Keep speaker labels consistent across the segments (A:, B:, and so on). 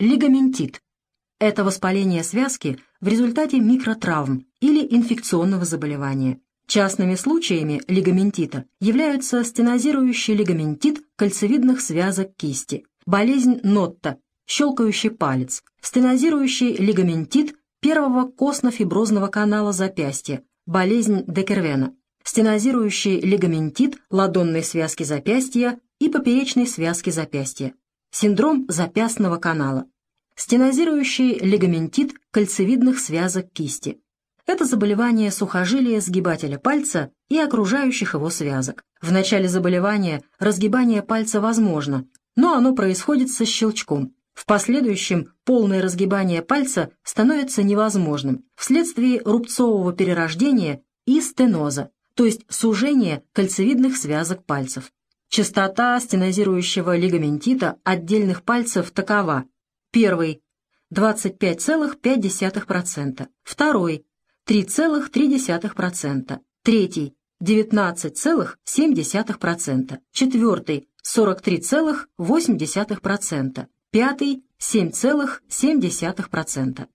A: Лигаментит. Это воспаление связки в результате микротравм или инфекционного заболевания. Частными случаями лигаментита являются стенозирующий лигаментит кольцевидных связок кисти, болезнь Нотта, щелкающий палец, стенозирующий лигаментит первого костно-фиброзного канала запястья, болезнь Декервена, стенозирующий лигаментит ладонной связки запястья и поперечной связки запястья, синдром запястного канала, стенозирующий лигаментит кольцевидных связок кисти. Это заболевание сухожилия сгибателя пальца и окружающих его связок. В начале заболевания разгибание пальца возможно, но оно происходит со щелчком. В последующем полное разгибание пальца становится невозможным вследствие рубцового перерождения и стеноза, то есть сужения кольцевидных связок пальцев. Частота стенозирующего лигаментита отдельных пальцев такова. Первый – 25,5%, второй – 3,3%, третий – 19,7%, четвертый – 43,8%, пятый – 7,7%.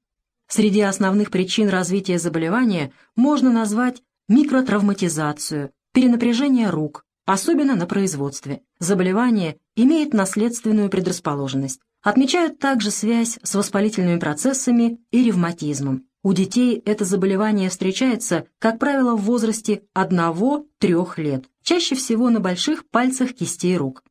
A: Среди основных причин развития заболевания можно назвать микротравматизацию, перенапряжение рук, особенно на производстве. Заболевание имеет наследственную предрасположенность. Отмечают также связь с воспалительными процессами и ревматизмом. У детей это заболевание встречается, как правило, в возрасте 1-3 лет, чаще всего на больших пальцах кистей рук.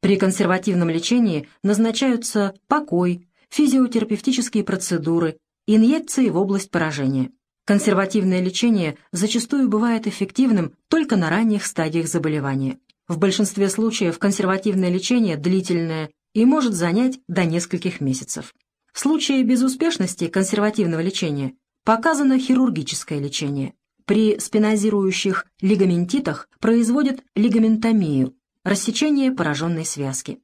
A: При консервативном лечении назначаются покой, физиотерапевтические процедуры, инъекции в область поражения. Консервативное лечение зачастую бывает эффективным только на ранних стадиях заболевания. В большинстве случаев консервативное лечение длительное и может занять до нескольких месяцев. В случае безуспешности консервативного лечения показано хирургическое лечение. При спинозирующих лигаментитах производят лигаментомию, рассечение пораженной связки.